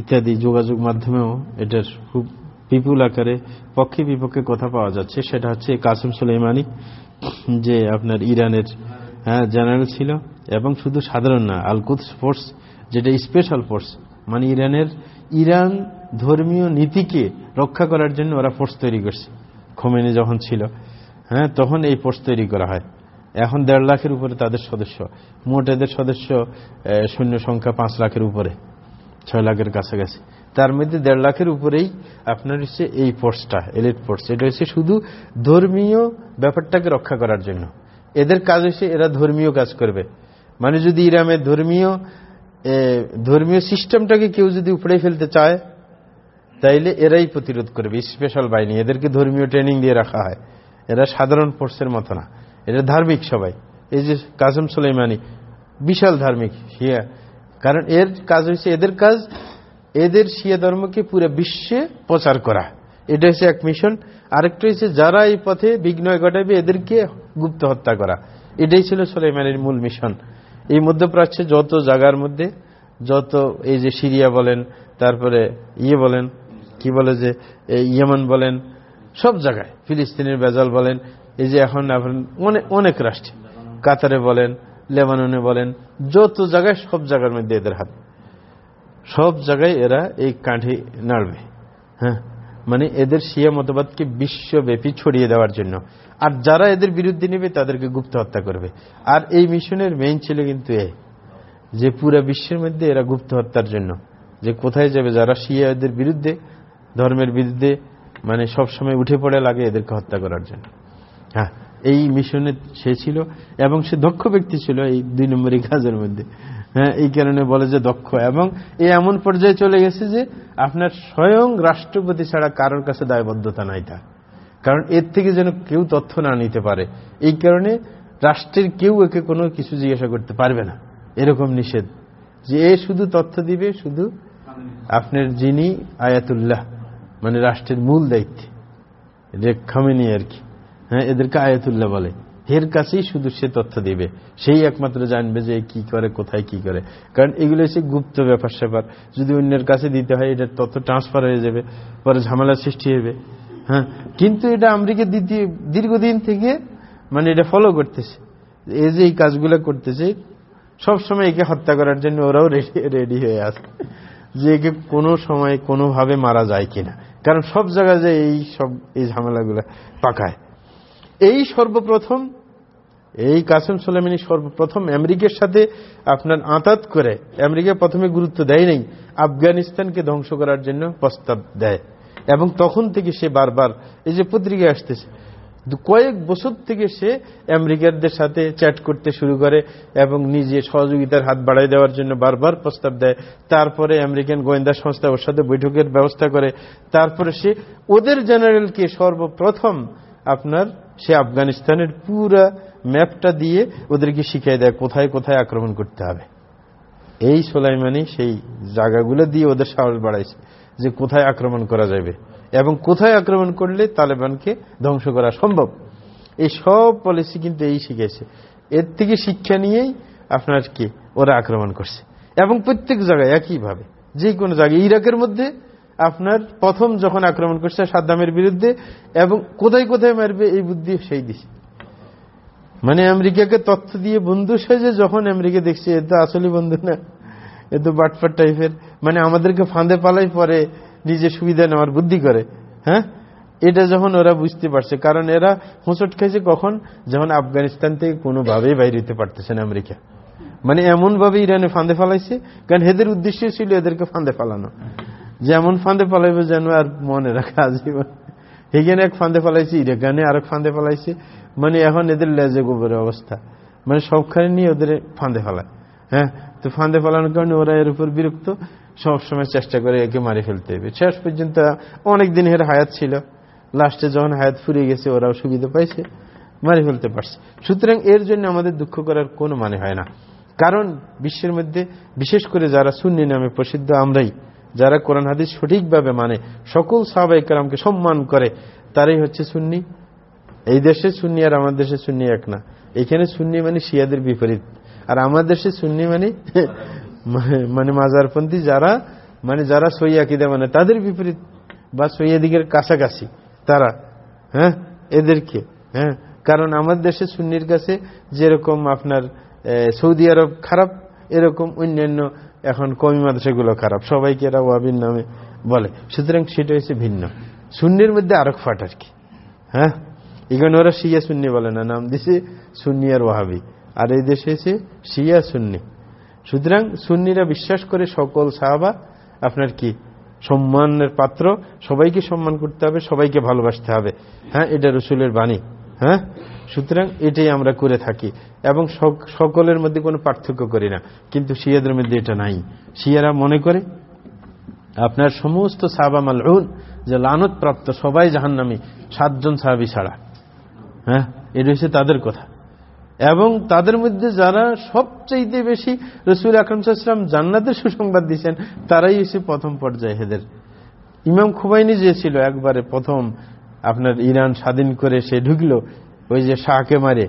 ইত্যাদি যোগাযোগ মাধ্যমেও এটার খুব বিপুল আকারে, পক্ষে বিপক্ষে কথা পাওয়া যাচ্ছে। সেটা হচ্ছে কাসিম সুলেমানি যে আপনার ইরানের হ্যাঁ জেনারেল ছিল, এবং শুধু সাধারণ না আলকুদ ফোর্স, যেটা স্পেশাল ফোর্স মানে ইরানের, ইরান ধর্মীয় নীতিকে রক্ষা করার জন্য ওরা ফোর্স তৈরি করছে। খোমেনি যখন ছিল হ্যাঁ তখন এই ফোর্স তৈরি করা হয়। এখন দেড় লাখের উপরে তাদের সদস্য, মোট এদের সদস্য সৈন্য সংখ্যা পাঁচ লাখের উপরে। ছয় লাখের কাছাকাছি। তার মধ্যে দেড় লাখের উপরেই আপনার হচ্ছে এই ফোর্সটা এলিট ফোর্স এটা হচ্ছে শুধু ধর্মীয় ব্যাপারটাকে রক্ষা করার জন্য। এদের কাজ হচ্ছে এরা ধর্মীয় কাজ করবে। মানে যদি ইরামের ধর্মীয় ধর্মীয় সিস্টেমটাকে কেউ যদি উপড়ে ফেলতে চায়, তাইলে এরাই প্রতিরোধ করবে স্পেশাল বাহিনী। এদেরকে ধর্মীয় ট্রেনিং দিয়ে রাখা হয়। এরা সাধারণ ফোর্সের মতো না। এটা ধার্মিক সবাই। এই যে কাসম সুলাইমানি, বিশাল ধার্মিক। শিয়া কারণ এর কাজ হচ্ছে এদের কাজ, এদের শিয়া ধর্মকে পুরো বিশ্বে প্রচার করা। এটা হচ্ছে এক মিশন। আরেকটা হচ্ছে যারা এই পথে বিঘ্ন ঘটাবে এদেরকে গুপ্ত হত্যা করা। এটাই ছিল সুলাইমানির মূল মিশন। এই মধ্যপ্রাচ্যে যত জায়গার মধ্যে, যত এই যে সিরিয়া বলেন, তারপরে ইয়ে বলেন, কি বলে যে ইয়েমান বলেন, সব জায়গায়, ফিলিস্তিনের বেজাল বলেন, এই যে এখন অনেক রাষ্ট্রে। কাতারে বলেন লেবাননে বলেন, যত জায়গায় সব জায়গার মধ্যে এদের হাত। সব জায়গায় এরা এই কাঠি নাড়বে। হ্যাঁ? মানে এদের শিয়া মতবাদকে বিশ্বব্যাপী ছড়িয়ে দেওয়ার জন্য। আর যারা এদের বিরুদ্ধে নেবে, তাদেরকে গুপ্ত হত্যা করবে। আর এই মিশনের মেইন ছিল কিন্তু এ, যে পুরা বিশ্বের মধ্যে এরা গুপ্ত হত্যার জন্য। যে কোথায় যাবে, যারা শিয়া এদের বিরুদ্ধে, ধর্মের বিরুদ্ধে মানে সবসময় উঠে পড়ে লাগে এদেরকে হত্যা করার জন্য। হ্যাঁ? এই মিশনে সে ছিল এবং সে দক্ষ ব্যক্তি ছিল এই দুই নম্বরই কাজের মধ্যে। হ্যাঁ এই কারণে বলে যে দক্ষ। এবং এই এমন পর্যায়ে চলে গেছে যে আপনার স্বয়ং রাষ্ট্রপতি ছাড়া কারোর কাছে দায়বদ্ধতা নাই তার কারণ এর থেকে যেন কেউ তথ্য না নিতে পারে। এই কারণে রাষ্ট্রের কেউ একে কোনো কিছু জিজ্ঞাসা করতে পারবে না। এরকম নিষেধ যে এ শুধু তথ্য দিবে, শুধু আপনার যিনি আয়াতুল্লাহ মানে রাষ্ট্রের মূল দায়িত্বে। যে খামেনি আর কি। হ্যাঁ এদেরকে আয়াতুল্লাহ বলে। এর কাছেই শুধু সে তথ্য দিবে। সেই একমাত্র জানবে যে এ কি করে, কোথায় কি করে। কারণ এগুলো হচ্ছে গুপ্ত ব্যাপার স্যাপার। যদি অন্যের কাছে দিতে হয়, এটার তথ্য ট্রান্সফার হয়ে যাবে, পরে ঝামেলার সৃষ্টি হবে। হ্যাঁ কিন্তু এটা আমেরিকা দ্বিতীয়, দীর্ঘদিন থেকে মানে এটা ফলো করতেছে। এই যে এই কাজগুলো করতেছে সব সময় একে হত্যা করার জন্য ওরাও রেডি হয়ে আসে যে একে কোনো সময় কোনোভাবে মারা যায় কিনা। কারণ সব জায়গায় যে এই সব, এই ঝামেলাগুলো পাকায়। এই সর্বপ্রথম, এই কাসেম সোলেমানি সর্বপ্রথম আমেরিকার সাথে আপনার আঁতাত করে, আমেরিকা প্রথমে গুরুত্ব দেয় নাই, আফগানিস্তানকে ধ্বংস করার জন্য প্রস্তাব দেয়। এবং তখন থেকে সে বারবার এই যে পত্রিকায় আসতেছে, কয়েক বছর থেকে সে আমেরিকারদের সাথে চ্যাট করতে শুরু করে এবং নিজে সহযোগিতার হাত বাড়াই দেওয়ার জন্য বারবার প্রস্তাব দেয়। তারপরে আমেরিকান গোয়েন্দা সংস্থা ওর সাথে বৈঠকের ব্যবস্থা করে। তারপরে সে ওদের জেনারেলকে সর্বপ্রথম আপনার, সে আফগানিস্তানের পুরা ম্যাপটা দিয়ে ওদেরকে শিখিয়ে দেয় কোথায় কোথায় আক্রমণ করতে হবে। এই সোলাইমানি সেই জায়গাগুলো দিয়ে ওদের সাহস বাড়াইছে যে কোথায় আক্রমণ করা যাবে এবং কোথায় আক্রমণ করলে তালেবানকে ধ্বংস করা সম্ভব। এই সব পলিসি কিন্তু এই শিখেছে এর থেকে শিক্ষা নিয়েই আপনার কি, ওরা আক্রমণ করছে। এবং প্রত্যেক জায়গায় একইভাবে যে কোনো জায়গায়, ইরাকের মধ্যে আপনার প্রথম যখন আক্রমণ করছে সাদ্দামের বিরুদ্ধে, এবং কোথায় কোথায় মারবে এই বুদ্ধি, সেই দিছে মানে আমেরিকাকে তথ্য দিয়ে বন্ধু সেজে যখন আমেরিকা দেখছে, এ তো আসলে বন্ধু না, এ তো বাটফাট টাইপের মানে আমাদেরকে ফাঁদে পালাই পরে নিজে সুবিধা নেওয়ার বুদ্ধি করে হ্যাঁ? এটা যখন ওরা বুঝতে পারছে, কারণ এরা হোঁচট খাইছে কখন? যখন আফগানিস্তান থেকে কোনোভাবেই বাইরে হতে পারতেছে না আমেরিকা। মানে এমন ভাবে ইরানে ফাঁদে ফালাইছে, কারণ এদের উদ্দেশ্য ছিল এদেরকে ফাঁদে ফালানো। যেমন ফাঁদে ফালাইবে যেন আর মনে রাখা আজীবন এখানে এক ফাঁদে ফালাইছে ইরাকানে আরেক ফাঁদে ফালাইছে মানে এখন এদের লেজে গোবরের অবস্থা। মানে সবখানে নিয়ে ওদের ফাঁদে ফেলায়। হ্যাঁ? তো ফাঁদে ফেলানোর কারণে ওরা এর উপর বিরক্ত। সবসময় চেষ্টা করে একে মারি ফেলতে হবে। শেষ পর্যন্ত অনেক দিন এর হায়াত ছিল। লাস্টে যখন হায়াত ফুরিয়ে গেছে ওরাও সুবিধা পাইছে, মারি ফেলতে পারছে। সুতরাং এর জন্য আমাদের দুঃখ করার কোনো মানে হয় না। কারণ বিশ্বের মধ্যে, বিশেষ করে যারা সুন্নি নামে প্রসিদ্ধ আমরাই যারা কোরআন হাদিস সঠিকভাবে মানে সকল সাহাবাই কালামকে সম্মান করে, তারাই হচ্ছে সুন্নি। এই দেশে সুন্নি আর আমার দেশে সুন্নি এক না। এখানে সুন্নি মানে শিয়াদের বিপরীত। আর আমার দেশে সুন্নি মানে মানে মাজারপন্থী যারা মানে যারা সৈয়াকিদা মানে তাদের বিপরীত বা সৈয়াদিকের কাছাকাছি তারা হ্যাঁ? এদেরকে হ্যাঁ? কারণ আমার দেশে সুন্নির কাছে যেরকম আপনার সৌদি আরব খারাপ, এরকম অন্যান্য এখন কমি মাদ্রাসাগুলো খারাপ। সবাইকে এরা ওয়াবির নামে বলে। সুতরাং সেটা হচ্ছে ভিন্ন। সুন্নির মধ্যে আরক ফাট আর কি। হ্যাঁ? এখানে ওরা শিয়া সুন্নি বলে না, নাম দিছে সুন্নি আর ওয়াহাবি। আর এই দেশে এসে শিয়া সুন্নি। সুতরাং সুন্নিরা বিশ্বাস করে সকল সাহাবা আপনার কি সম্মানের পাত্র। সবাইকে সম্মান করতে হবে, সবাইকে ভালোবাসতে হবে। হ্যাঁ? এটা রসুলের বাণী। হ্যাঁ? সুতরাং এটাই আমরা করে থাকি। এবং সকলের মধ্যে কোনো পার্থক্য করি না। কিন্তু শিয়াদের মধ্যে এটা নাই। শিয়ারা মনে করে, আপনার সমস্ত সাহাবা মালউন যে লানত প্রাপ্ত সবাই জাহান্নামি, সাতজন সাহাবি ছাড়া। হ্যাঁ? এটা হচ্ছে তাদের কথা। এবং তাদের মধ্যে যারা সবচাইতে বেশি রসুল আকরম সাল্লাম জান্নাতের সুসংবাদ দিচ্ছেন তারাই হচ্ছে প্রথম পর্যায়ে হেদের। ইমাম খুবাইনি যে ছিল একবারে প্রথম আপনার ইরান স্বাধীন করে সে ঢুকল, ওই যে শাহকে মারে।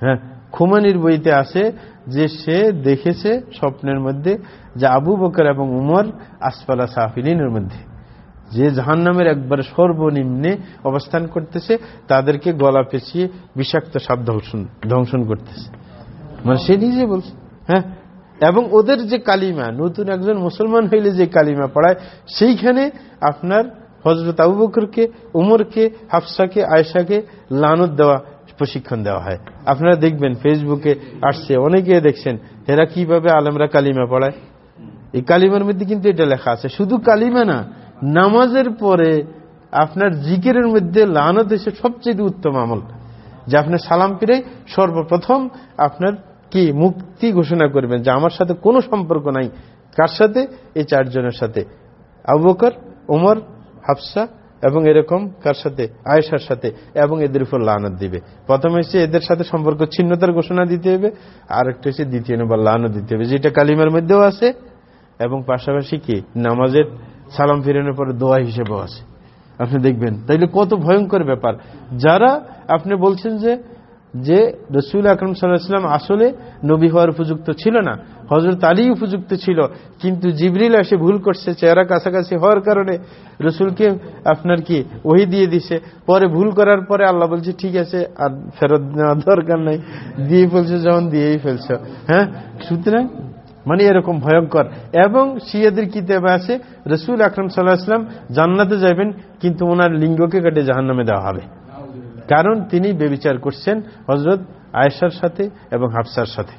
হ্যাঁ? খুমানির বইতে আছে যে সে দেখেছে স্বপ্নের মধ্যে যে আবু বকর এবং উমর আসফালা সাহফিনের মধ্যে। যে জাহান নামের একবার সর্বনিম্নে অবস্থান করতেছে, তাদেরকে গলা পেঁচিয়ে বিষাক্ত সাপ ধ্বংসন ধ্বংসন করতেছে। মানে সে নিজে বলছে হ্যাঁ? এবং ওদের যে কালিমা, নতুন একজন মুসলমান হইলে যে কালিমা পড়ায়, সেইখানে আপনার হজরত আবু বকরকে উমরকে, হাফসাকে আয়সাকে লানত দেওয়া, প্রশিক্ষণ দেওয়া হয়। আপনারা দেখবেন ফেসবুকে আসছে, অনেকে দেখছেন, এরা কীভাবে আলমরা কালিমা পড়ায়? এই কালিমার মধ্যে কিন্তু এটা লেখা আছে, শুধু কালিমা না, নামাজের পরে আপনার জিকেরের মধ্যে লানত এসে সবচেয়ে উত্তম আমল। যে আপনার সালাম ফিরে সর্বপ্রথম আপনার কি মুক্তি ঘোষণা করবেন, যে আমার সাথে কোনো সম্পর্ক নাই। কার সাথে? এই চারজনের সাথে। আবু বকর ওমর হাফসা এবং এরকম কার সাথে? আয়েশার সাথে। এবং এদের উপর লানত দিবে। প্রথমে হচ্ছে এদের সাথে সম্পর্ক ছিন্নতার ঘোষণা দিতে হবে। আর একটা হচ্ছে দ্বিতীয় নম্বর লানত দিতে হবে। যেটা কালিমার মধ্যেও আছে। এবং পাশাপাশি কি? নামাজের সালাম ফিরানোর পরে দোয়া হিসেবেও আছে। আপনি দেখবেন। তাইলে কত ভয়ঙ্কর ব্যাপার। যারা আপনি বলছেন যে যে রসুল আকরম সাল্লাহাম আসলে নবী হওয়ার উপযুক্ত ছিল না। হজরত আলী উপযুক্ত ছিল। কিন্তু জিবরিল এসে ভুল করছে, চেহারা কাছাকাছি হওয়ার কারণে রসুলকে আপনার কি ওহি দিয়ে দিছে। পরে ভুল করার পরে আল্লাহ বলছে, ঠিক আছে, আর ফেরত নেওয়ার দরকার নাই। দিয়ে ফেলছে যখন দিয়েই ফেলছ। হ্যাঁ? সুতরাং মানে এরকম ভয়ঙ্কর। এবং শিয়াদের কিতাবে আছে, রসুল আকরম সাল্লাহ আসলাম জান্নাতে যাবেন কিন্তু ওনার লিঙ্গকে কেটে জাহান নামে দেওয়া হবে। কারণ তিনি বেবিচার করছেন হজরত আয়েশার সাথে এবং হাফসার সাথে।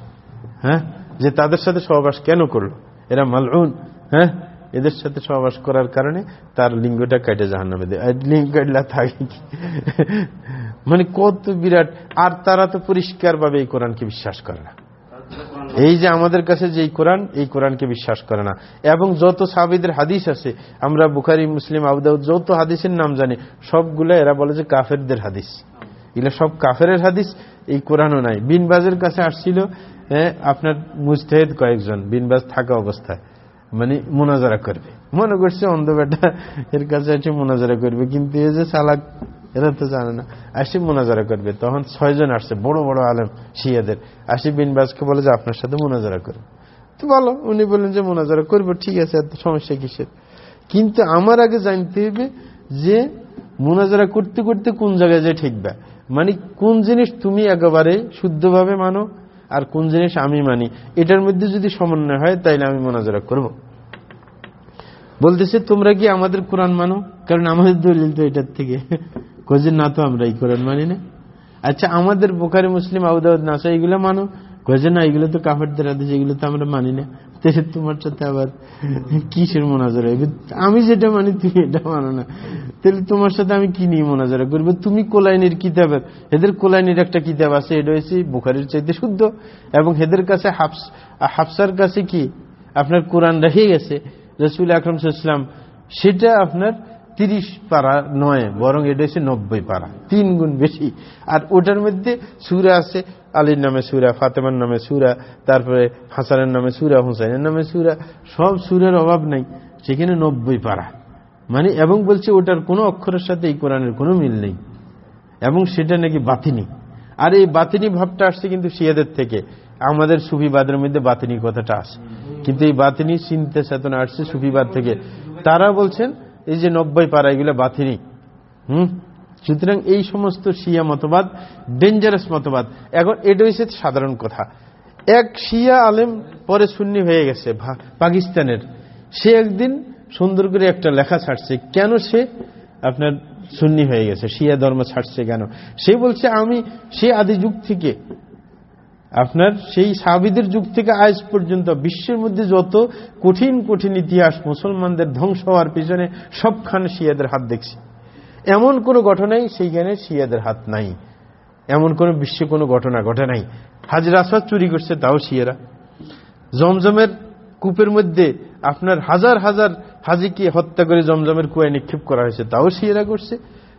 হ্যাঁ? যে তাদের সাথে সহবাস কেন করল? এরা মালউন হ্যাঁ? এদের সাথে সহবাস করার কারণে তার লিঙ্গটা কেটে জাহান নামে দেয় লিঙ্গ থাকে মানে কত বিরাট। আর তারা তো পরিষ্কারভাবে এই কোরআনকে বিশ্বাস করে না। এই যে আমাদের কাছে যে কোরআন, এই কোরআনকে বিশ্বাস করে না। এবং যত সাবিদের হাদিস আছে, আমরা বুখারি, মুসলিম আবুদাউদ যত হাদিসের নাম জানি, সবগুলো এরা বলে যে কাফেরদের হাদিস। এগুলো সব কাফের হাদিস, এই কোরআনও নাই। বিনবাজের কাছে আসছিল আপনার মুস্তাহেদ কয়েকজন, বিনবাজ থাকা অবস্থায়। মানে মোনাজারা করবে। মনে করছে অন্ধ বেটা এর কাছে এসে মোনাজারা করবে, কিন্তু এই যে চালাক এরা তো জানে না। আসি মোনাজারা করবে। তখন ছয়জন আসছে, বড় বড় আলেম, শিয়াদের। আসি বিনবাজকে বলে যে, আপনার সাথে মোনাজারা করবে। তো বলো, উনি বললেন যে, মোনাজারা করব, ঠিক আছে, এত সমস্যা কিসের? কিন্তু আমার আগে জানতে হবে যে, মোনাজারা করতে করতে কোন জায়গায় যে ঠিকবে। মানে কোন জিনিস তুমি একেবারে শুদ্ধভাবে মানো, আর কোন জিনিস আমি মানি? এটার মধ্যে যদি সমন্বয় হয়, তাইলে আমি মোনাজারা করব। বলতেছে, তোমরা কি আমাদের কোরআন মানো? কারণ আমাদের দলিল তো এটার থেকে। কোজে না তো, আমরা এই কোরআন মানি না। আচ্ছা আমাদের বোখারি, মুসলিম আউদাউদ নাসা এগুলো মানো? কোজে না, এগুলো তো কাফেরদের আদেশ এগুলো তো আমরা মানি না। তোমার সাথে আবার কিসের মোনাজারা? আমি যেটা মানি, তুমি এটা মানো না। তাহলে তোমার সাথে আমি কি নিয়ে মোনাজারা করব? তুমি কোলাইনের কিতাবের, হেদের কোলাইনের একটা কিতাব আছে, এটা হয়েছে বুখারির চাইতে শুদ্ধ। এবং হেদের কাছে হাফসার কাছে কি? আপনার কোরআন রেখে গেছে, রসুল আকরম ইসলাম সেটা আপনার তিরিশ পারা নয়, বরং এটা হচ্ছে নব্বই পারা, তিন গুণ বেশি। আর ওটার মধ্যে সুরা আছে, আলীর নামে সুরা, ফাতেমার নামে সুরা, তারপরে হাসানের নামে সুরা, হুসাইনের নামে সুরা, সব সুরের অভাব নাই, সেখানে নব্বই পারা। মানে এবং বলছে ওটার কোনো অক্ষরের সাথে এই কোরআনের কোনো মিল নেই, এবং সেটা নাকি বাতিনি। আর এই বাতিনি ভাবটা আসছে কিন্তু শিয়াদের থেকে, আমাদের সুফিবাদের মধ্যে বাতিনি কথাটা আসে। কিন্তু এই বাতিনি চিন্তা চেতনা আসছে সুফিবাদ থেকে। তারা বলছেন এই যে নব্বই পারা, এগুলো বাতিনি। হুম? সুতরাং এই সমস্ত শিয়া মতবাদ ডেঞ্জারাস মতবাদ, এখন এটা হচ্ছে সাধারণ কথা। এক শিয়া আলেম পরে সুন্নি হয়ে গেছে পাকিস্তানের। সে একদিন সুন্দর করে একটা লেখা ছাড়ছে, কেন সে আপনার সুন্নি হয়ে গেছে, শিয়া ধর্ম ছাড়ছে কেন? সে বলছে, আমি সে আদি যুগ থেকে আপনার সেই সাবিদের যুগ থেকে আজ পর্যন্ত বিশ্বের মধ্যে যত কঠিন কঠিন ইতিহাস মুসলমানদের ধ্বংস হওয়ার পিছনে সবখানে শিয়াদের হাত দেখছি। এমন কোনো ঘটনাই সেইখানে শিয়াদের হাত নাই। এমন কোন বিশ্বে কোনো ঘটনা ঘটে নাই। হাজরা আসাদ চুরি করছে, তাও শিয়েরা। জমজমের কূপের মধ্যে আপনার হাজার হাজার হাজিকে হত্যা করে জমজমের কুয়ায় নিক্ষেপ করা হয়েছে, তাও শিয়েরা করছে।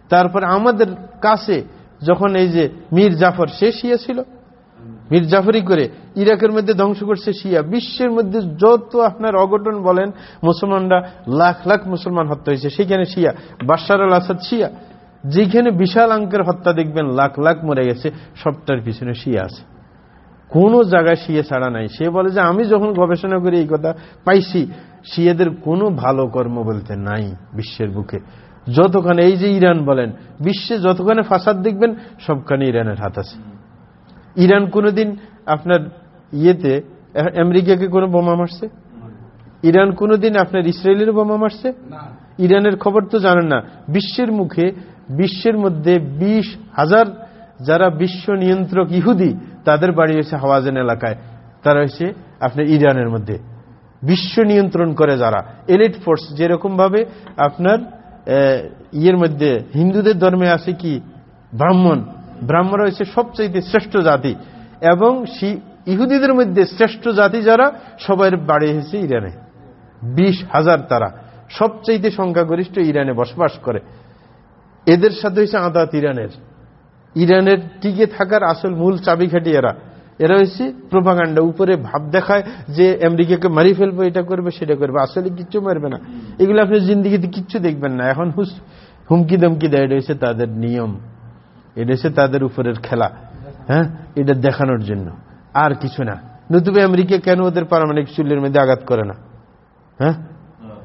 তারপর আমাদের কাছে যখন এই যে মীর জাফর, সে শিয়া ছিল। মীর জাফরি করে ইরাকের মধ্যে ধ্বংস করছে শিয়া। বিশ্বের মধ্যে যত আপনার অঘটন বলেন, মুসলমানরা লাখ লাখ মুসলমান হত্যা হয়েছে। সেখানে শিয়া। বাসার আল আসাদ শিয়া। যেখানে বিশাল অঙ্কের হত্যা দেখবেন, লাখ লাখ মরে গেছে, সবটার পিছনে শিয়া আছে। কোন জায়গায় শিয়ে ছাড়া নাই। সে বলে যে, আমি যখন গবেষণা করি এই কথা, পাইছি। শিয়েদের কোনো ভালো কর্ম বলতে নাই বিশ্বের বুকে। যতখানে এই যে ইরান বলেন, বিশ্বে যতখানে ফাসাদ দেখবেন, সবখানে ইরানের হাত আছে। ইরান কোনোদিন আপনার ইয়েতে আমেরিকাকে কোনো বোমা মারছে? ইরান কোনোদিন আপনার ইসরায়েলের বোমা মারছে? ইরানের খবর তো জানেন না। বিশ্বের মুখে বিশ্বের মধ্যে বিশ হাজার যারা বিশ্ব নিয়ন্ত্রক ইহুদি তাদের বাড়ি হয়েছে হাওয়াজেন এলাকায়। তারা হয়েছে আপনার ইরানের মধ্যে। বিশ্ব নিয়ন্ত্রণ করে যারা। এলিট ফোর্স যেরকম ভাবে আপনার ইয়ের মধ্যে হিন্দুদের ধর্মে আছে কি? ব্রাহ্মণ। ব্রাহ্মণ হয়েছে সবচাইতে শ্রেষ্ঠ জাতি, এবং ইহুদিদের মধ্যে শ্রেষ্ঠ জাতি যারা, সবাই বাড়ি হয়েছে ইরানে। বিশ হাজার তারা, সবচাইতে সংখ্যাগরিষ্ঠ ইরানে বসবাস করে। এদের সাথে হয়েছে আদাত ইরানের। ইরানের টিকে থাকার আসল মূল চাবিখাটি এরা। এরা হচ্ছে প্রভাগান্ডা উপরে ভাব দেখায় যে আমেরিকাকে মারি ফেলব, এটা করবে, সেটা করবে। আসলে কিচ্ছু মারবে না। এগুলো আপনি জিন্দিগিতে কিচ্ছু দেখবেন না। এখন হুমকি দমকি দেয় রয়েছে তাদের নিয়ম। এটা হচ্ছে তাদের উপরের খেলা হ্যাঁ? এটা দেখানোর জন্য। আর কিছু না। নতুবা আমেরিকা কেন ওদের পারমাণবিক চুল্লের মধ্যে আঘাত করে না? হ্যাঁ?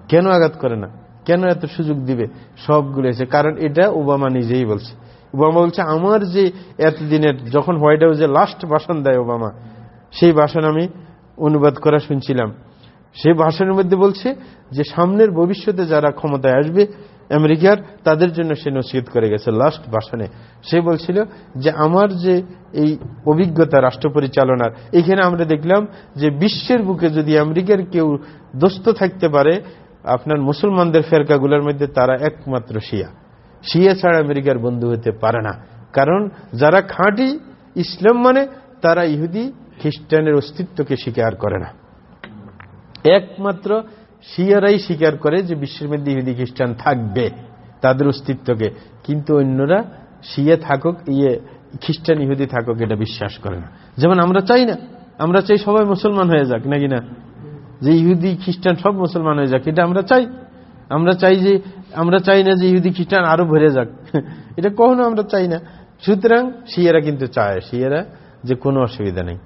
কেন আঘাত করে না? কেন এত সুযোগ দিবে? সবগুলো এসে কারণ এটা ওবামা নিজেই বলছে। ওবামা বলছে, আমার যে এতদিনের যখন হোয়াইট হাউসে লাস্ট ভাষণ দেয় ওবামা, সেই ভাষণ আমি অনুবাদ করা শুনছিলাম। সেই ভাষণের মধ্যে বলছে যে, সামনের ভবিষ্যতে যারা ক্ষমতায় আসবে আমেরিকার, তাদের জন্য সে নসিহত করে গেছে লাস্ট ভাষণে। সে বলছিল যে, আমার যে এই অভিজ্ঞতা রাষ্ট্র পরিচালনার এখানে আমরা দেখলাম যে বিশ্বের বুকে যদি আমেরিকার কেউ দোস্ত থাকতে পারে, আপনার মুসলমানদের ফেরকাগুলোর মধ্যে তারা একমাত্র শিয়া। শিয়া ছাড়া আমেরিকার বন্ধু হতে পারে না। কারণ যারা খাঁটি ইসলাম মানে তারা ইহুদি খ্রিস্টানের অস্তিত্বকে স্বীকার করে না। একমাত্র শিয়ারাই স্বীকার করে যে বিশ্বের মধ্যে ইহুদি খ্রিস্টান থাকবে, তাদের অস্তিত্বকে। কিন্তু অন্যরা শিয়া থাকুক ইয়ে খ্রিস্টান ইহুদি থাকুক, এটা বিশ্বাস করে না। যেমন আমরা চাই না, আমরা চাই সবাই মুসলমান হয়ে যাক, নাকি না? যে ইহুদি খ্রিস্টান সব মুসলমান হয়ে যাক, এটা আমরা চাই। আমরা চাই যে, আমরা চাই না যে ইহুদি খ্রিস্টান আরও ভরে যাক। এটা কখনো আমরা চাই না। সুতরাং শিয়ারা কিন্তু চায়, শিয়ারা যে কোনো অসুবিধা নেই।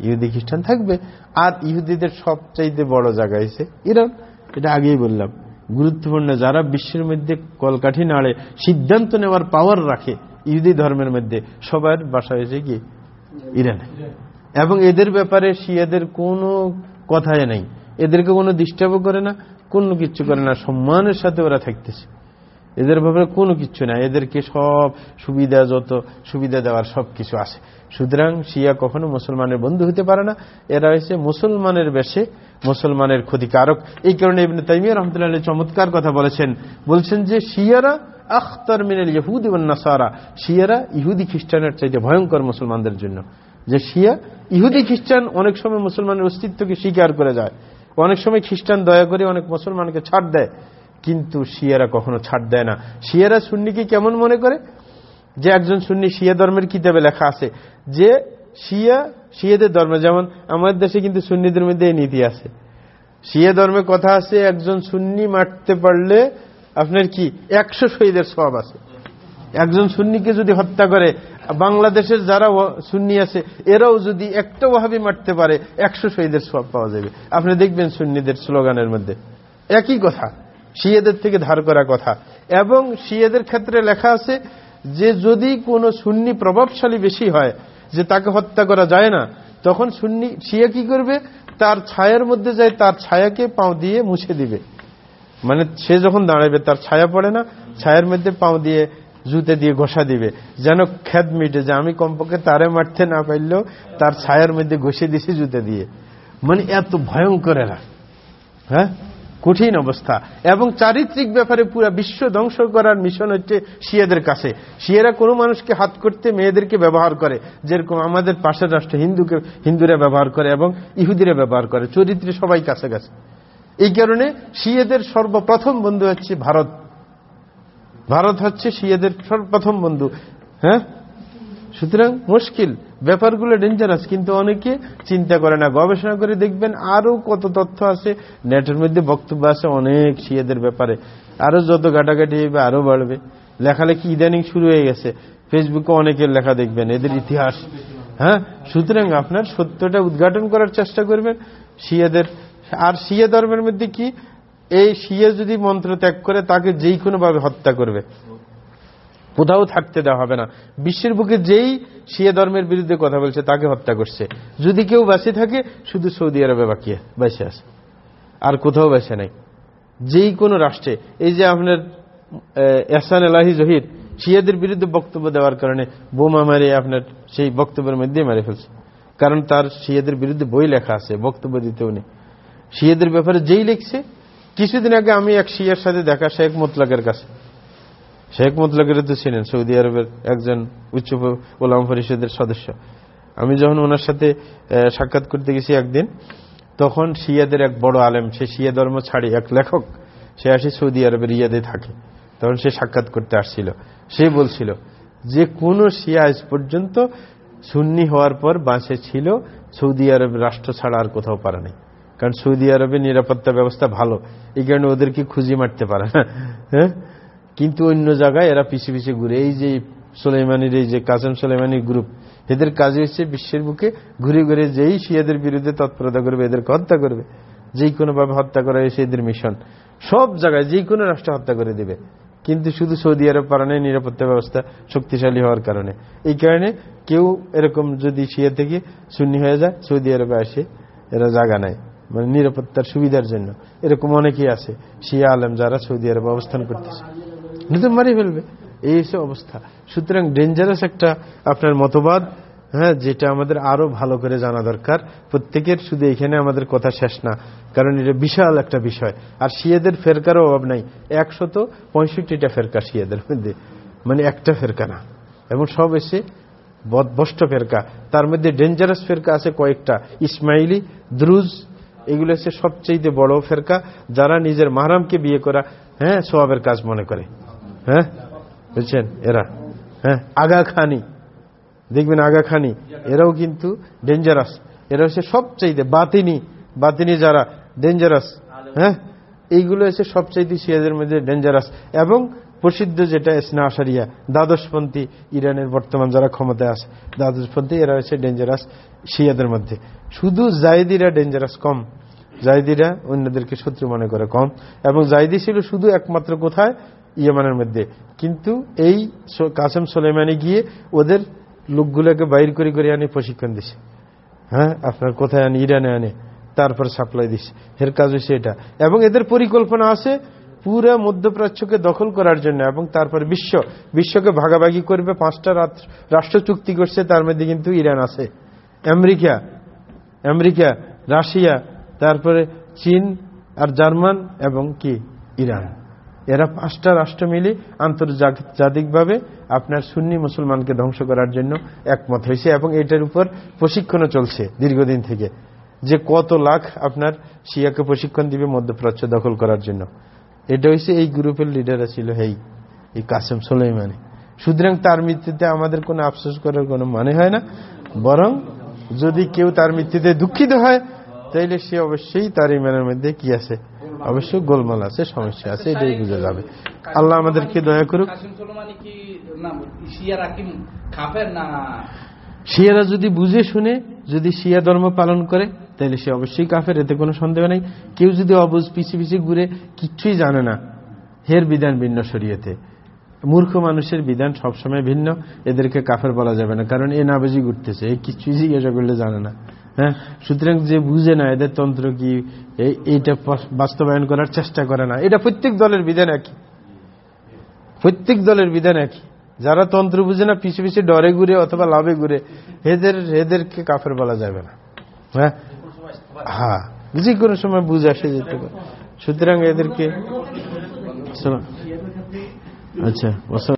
ইহুদি খ্রিস্টান থাকবে। আর ইহুদিদের সবচাইতে বড় জায়গা হয়েছে ইরান। এটা আগেই বললাম। গুরুত্বপূর্ণ, যারা বিশ্বের মধ্যে কলকাঠি নাড়ে, সিদ্ধান্ত নেওয়ার পাওয়ার রাখে ইহুদি ধর্মের মধ্যে, সবার বাসা হয়েছে কি? ইরানে। এবং এদের ব্যাপারে শিয়াদের কোনো কথাই নেই। এদেরকে কোনো ডিস্টার্বও করে না, কোনো কিছু করে না। সম্মানের সাথে ওরা থাকতেছে। এদের ব্যাপারে কোনো কিচ্ছু না এদেরকে সব সুবিধা যত সুবিধা দেওয়ার সব কিছু আছে। সুতরাং শিয়া কখনো মুসলমানের বন্ধু হতে পারে না। এরা হয়েছে মুসলমানের বেশে মুসলমানের ক্ষতিকারক। এই কারণে ইবনে তাইমিয়া রহমতুল্লাহ চমৎকার কথা বলেছেন। বলছেন যে, শিয়ারা আখতার মিনাল ইহুদ এবং নাসারা। শিয়ারা ইহুদি খ্রিস্টানের চাইতে ভয়ঙ্কর মুসলমানদের জন্য। যে শিয়া ইহুদি খ্রিস্টান অনেক সময় মুসলমানের অস্তিত্বকে স্বীকার করে যায়। অনেক সময় খ্রিস্টান দয়া করে অনেক মুসলমানকে ছাড় দেয়। কিন্তু শিয়ারা কখনো ছাড় দেয় না। শিয়ারা সুন্নিকে কেমন মনে করে? যে একজন সুন্নি শিয়া ধর্মের কিতাবে লেখা আছে যে শিয়া শিয়াদের ধর্ম, যেমন আমাদের দেশে কিন্তু সুন্নিদের মধ্যে এই নীতি আছে। শিয়া ধর্মে কথা আছে, একজন সুন্নি মারতে পারলে আপনার কি একশো শহীদের সব আছে। একজন সুন্নিকে যদি হত্যা করে, বাংলাদেশের যারা সুন্নি আছে, এরাও যদি একটা ওহাবি মারতে পারে, একশো শহীদের সব পাওয়া যাবে। আপনি দেখবেন সুন্নিদের স্লোগানের মধ্যে। একই কথা। শিয়েদের থেকে ধার করা কথা। এবং শিয়েদের ক্ষেত্রে লেখা আছে যে, যদি কোনো সুন্নি প্রভাবশালী বেশি হয়, যে তাকে হত্যা করা যায় না, তখন সুন্নি, শিয়া কি করবে? তার ছায়ার মধ্যে যায়, তার ছায়াকে পাও দিয়ে মুছে দিবে। মানে সে যখন দাঁড়াবে, তার ছায়া পড়ে না, ছায়ার মধ্যে পাও দিয়ে জুতে দিয়ে ঘষা দিবে। যেন খেদ মিটে যে আমি কমপক্ষে তারে মারতে না পারলেও তার ছায়ার মধ্যে ঘষে দিছি জুতে দিয়ে। মানে এত ভয়ঙ্কর এরা। হ্যাঁ? কঠিন অবস্থা। এবং চারিত্রিক ব্যাপারে পুরা বিশ্ব ধ্বংস করার মিশন হচ্ছে শিয়াদের কাছে। শিয়েরা কোনো মানুষকে হাত করতে মেয়েদেরকে ব্যবহার করে, যেরকম আমাদের পাশের রাষ্ট্র হিন্দুকে, হিন্দুরা ব্যবহার করে এবং ইহুদিরা ব্যবহার করে, চরিত্রে সবাই কাছে কাছে এই কারণে শিয়েদের সর্বপ্রথম বন্ধু হচ্ছে ভারত। ভারত হচ্ছে শিয়েদের সর্বপ্রথম বন্ধু। হ্যাঁ? সুতরাং মুশকিল, ব্যাপারগুলো ডেঞ্জারাস কিন্তু অনেকে চিন্তা করে না। গবেষণা করে দেখবেন আরও কত তথ্য আছে। নেটের মধ্যে বক্তব্য আছে অনেক শিয়েদের ব্যাপারে। আরও যত গাটাগাটি হবে আরও বাড়বে। লেখালেখি ইদানিং শুরু হয়ে গেছে। ফেসবুকে অনেকের লেখা দেখবেন, এদের ইতিহাস। হ্যাঁ? সুতরাং আপনার সত্যটা উদ্ঘাটন করার চেষ্টা করবেন। শিয়াদের, আর শিয়া ধর্মের মধ্যে কি? এই শিয়া যদি মন্ত্র ত্যাগ করে, তাকে যেই কোনোভাবে হত্যা করবে। কোথাও থাকতে দেওয়া হবে না। বিশ্বের বুকে যেই শিয়া ধর্মের বিরুদ্ধে কথা বলছে, তাকে হত্যা করছে। যদি কেউ বাঁচে থাকে, শুধু সৌদি আরবে বাকি বেঁচে আছে। আর কোথাও বেঁচে নাই। যেই কোনো রাষ্ট্রে, এই যে আপনার এহসান এলাহি জহির, শিয়াদের বিরুদ্ধে বক্তব্য দেওয়ার কারণে বোমা মারে আপনার সেই বক্তব্যের মধ্যে মারে ফেলছে। কারণ তার শিয়াদের বিরুদ্ধে বই লেখা আছে, বক্তব্য দিতে উনি শিয়াদের ব্যাপারে যেই লিখছে, কিছুদিন আগে আমি এক শিয়ার সাথে দেখা, শেখ মোতলাকের কাছে। শেখ মোতলাকের তো ছিলেন সৌদি আরবের একজন উচ্চ ওলাম পরিষদের সদস্য। আমি যখন ওনার সাথে সাক্ষাৎ করতে গেছি একদিন, তখন শিয়াদের এক বড় আলেম, সে শিয়া ধর্ম ছাড়ি এক লেখক, সে আসে সৌদি আরবের ইয়াদে থাকে। তখন সে সাক্ষাৎ করতে আসছিল। সে বলছিল যে, কোন শিয়া আজ পর্যন্ত সুন্নি হওয়ার পর বাঁচে ছিল, সৌদি আরব রাষ্ট্র ছাড়া আর কোথাও পারে নাই। কারণ সৌদি আরবের নিরাপত্তা ব্যবস্থা ভালো। এই কারণে ওদেরকে খুঁজি মারতে পারে না। হ্যাঁ? কিন্তু অন্য জায়গায় এরা পিছিয়ে পিছিয়ে ঘুরে, এই যে সোলেমানির এই যে কাসেম সোলেমানির গ্রুপ এদের কাজ হচ্ছে বিশ্বের বুকে ঘুরে ঘুরে যেই শিয়াদের বিরুদ্ধে তৎপরতা করবে, এদেরকে হত্যা করবে। যেই কোনোভাবে হত্যা করা হয়েছে এদের মিশন সব জায়গায় যেই কোনো রাষ্ট্র হত্যা করে দেবে। কিন্তু শুধু সৌদি আরব পারানে নিরাপত্তা ব্যবস্থা শক্তিশালী হওয়ার কারণে। এই কারণে কেউ এরকম যদি শিয়া থেকে শূন্য হয়ে যায়, সৌদি আরবে আসে, এরা জায়গা নেয় মানে নিরাপত্তার সুবিধার জন্য। এরকম অনেকেই আছে, শিয়া আলম যারা সৌদি আরবে অবস্থান করতেছে। নতুন মারি ফেলবে। এই হচ্ছে অবস্থা। সুতরাং ডেঞ্জারাস একটা আপনার মতবাদ হ্যাঁ যেটা আমাদের আরও ভালো করে জানা দরকার। প্রত্যেকের শুধু এখানে আমাদের কথা শেষ না, কারণ এটা বিশাল একটা বিষয়। আর শিয়েদের ফেরকারও অভাব নাই। একশত পঁয়ষট্টিটা ফেরকা শিয়েদের মধ্যে। মানে একটা ফেরকা না। এবং সব এসে বদবষ্ট ফেরকা। তার মধ্যে ডেঞ্জারাস ফেরকা আছে কয়েকটা। ইসমাইলি, দ্রুজ, এগুলো হচ্ছে সবচেয়ে বড় ফেরকা। যারা নিজের মাহরামকে বিয়ে করা হ্যাঁ সোয়াবের কাজ মনে করে। হ্যাঁ? বুঝছেন এরা। হ্যাঁ? আগা খানি দেখবেন আগা খানি এরাও কিন্তু ডেঞ্জারাস এরা হচ্ছে সবচাইতে বাতিনি। বাতিনি যারা ডেঞ্জারাস হ্যাঁ? এইগুলো হচ্ছে সবচাইতে শিয়াদের মধ্যে ডেঞ্জারাস এবং প্রসিদ্ধ যেটা এসনা আশারিয়া, দ্বাদশপন্থী ইরানের বর্তমান যারা ক্ষমতায় আছে, দ্বাদশপন্থী এরা হচ্ছে ডেঞ্জারাস শিয়াদের মধ্যে। শুধু জায়দিরা ডেঞ্জারাস কম। জায়দিরা অন্যদেরকে শত্রু মনে করে কম। এবং জায়দি ছিল শুধু একমাত্র কোথায়? ইয়েমানের মধ্যে। কিন্তু এই কাসেম সোলেমানি গিয়ে ওদের লোকগুলোকে বাইর করে করে আনে, প্রশিক্ষণ দিছে। হ্যাঁ আপনার কোথায় আনে? ইরানে আনে। তারপর সাপ্লাই দিছে। এর কাজ হচ্ছে এটা। এবং এদের পরিকল্পনা আছে পুরো মধ্যপ্রাচ্যকে দখল করার জন্য এবং তারপর বিশ্ব। বিশ্বকে ভাগাভাগি করবে। পাঁচটা রাষ্ট্র চুক্তি করছে, তার মধ্যে কিন্তু ইরান আছে। আমেরিকা আমেরিকা, রাশিয়া, তারপরে চীন আর জার্মান এবং কি? ইরান। এরা পাঁচটা রাষ্ট্র মিলে আন্তর্জাতিকভাবে আপনার সুন্নি মুসলমানকে ধ্বংস করার জন্য একমত হয়েছে এবং এটার উপর প্রশিক্ষণও চলছে দীর্ঘদিন থেকে। যে কত লাখ আপনার শিয়াকে প্রশিক্ষণ দিবে মধ্যপ্রাচ্য দখল করার জন্য। এটা হয়েছে এই গ্রুপের লিডার ছিল হেই, এই কাসেম সোলাইমানি। সুতরাং তার মৃত্যুতে আমাদের কোনো আফসোস করার কোনো মানে হয় না। বরং যদি কেউ তার মৃত্যুতে দুঃখিত হয়, তাইলে সে অবশ্যই তার ইমানের মধ্যে কি আছে? অবশ্যই গোলমাল আছে সমস্যা আছে এটাই বুঝে যাবে। আল্লাহ আমাদেরকে দয়া করুক। না শিয়ারা না? যদি বুঝে শুনে যদি শিয়া ধর্ম পালন করে তাহলে সে অবশ্যই কাফের এতে কোনো সন্দেহ নেই। কেউ যদি অবুজ পিছি পিছি ঘুরে কিচ্ছুই জানে না। হের বিধান ভিন্ন শরীয়তে। মূর্খ মানুষের বিধান সবসময় ভিন্ন। এদেরকে কাফের বলা যাবে না কারণ এ নাবেজি ঘুরতেছে এ কিছুই জিজ্ঞাসা করলে জানে না। হ্যাঁ? সুতরাং যে বুঝে না এদের তন্ত্র কি এই- এইটা বাস্তবায়ন করার চেষ্টা করে না। এটা প্রত্যেক দলের বিধান একই। প্রত্যেক দলের বিধান একই। যারা তন্ত্র বুঝে না, পিছু পিছু ডরে ঘুরে অথবা লাভে ঘুরে, এদের, এদেরকে কাফের বলা যাবে না। হ্যাঁ? হ্যাঁ। যে কোনো সময় বুঝে আসে যেতে সুতরাং এদেরকে আচ্ছা